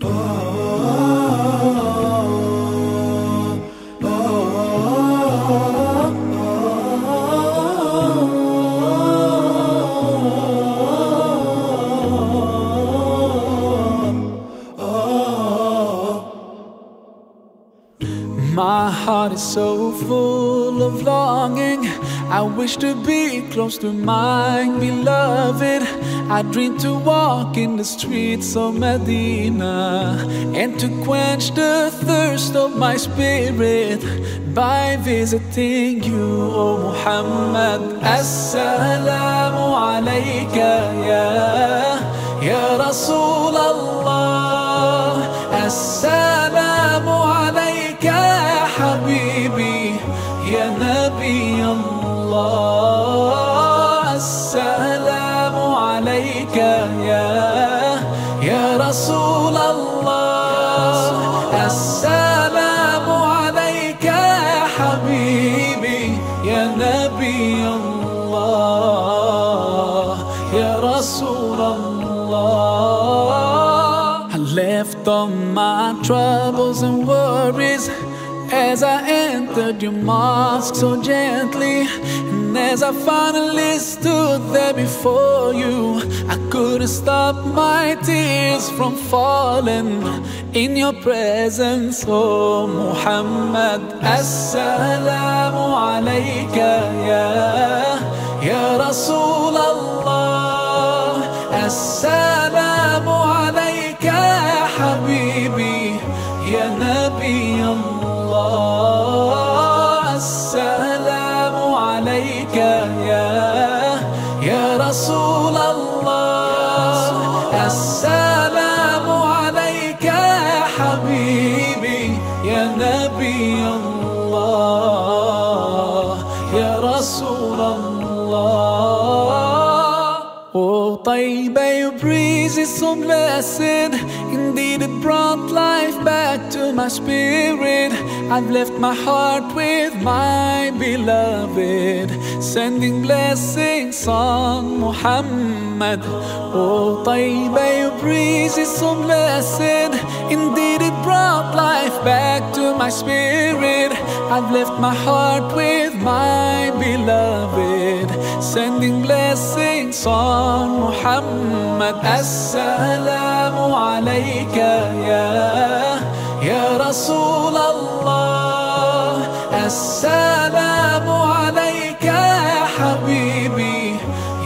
Oh. My heart is so full of longing. I wish to be close to my beloved. I dream to walk in the streets of Medina and to quench the thirst of my spirit by visiting you, O Muhammad. Assalamu alayka ya ya Rasul alayka ya ya Rasul Allah. Assalamu alayka ya Habibi ya Nabi Allah. Ya Rasul Allah. I left all my troubles and worries as I entered your mosque so gently. And as I finally stood there before you, I couldn't stop my tears from falling in your presence, oh Muhammad. Assalamu alayka ya, ya Rasul Allah. Assalamu alayka ya Habibi, ya Nabi Allah. Assalamu alayka ya Habibi, ya Nabi Allah. Ya Rasul Allah. Oh, Taiba, your breeze is so blessed. Indeed, it brought life back to my spirit. I've left my heart with my beloved, sending blessings on Muhammad. Oh, Taiba, your breeze is so blessed. Indeed, it brought life back to my spirit. I've left my heart with my beloved, sending blessings on Muhammad. Assalamu alayka ya, ya Rasul Allah. Assalamu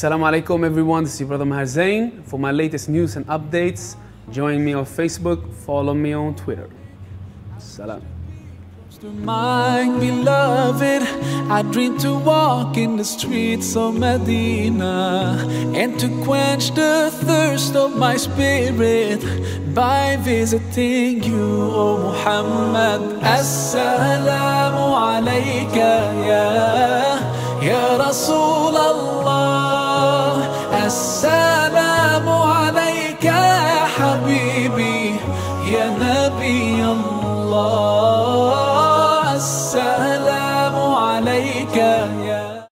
Assalamu alaikum everyone, this is your brother Maher Zain. For my latest news and updates, join me on Facebook, follow me on Twitter. Salam. My beloved, I dream to walk in the streets of Medina and to quench the thirst of my spirit by visiting you, O Muhammad. Assalamu alayka ya, ya Rasul ya Habibi, ya Nabi Allah.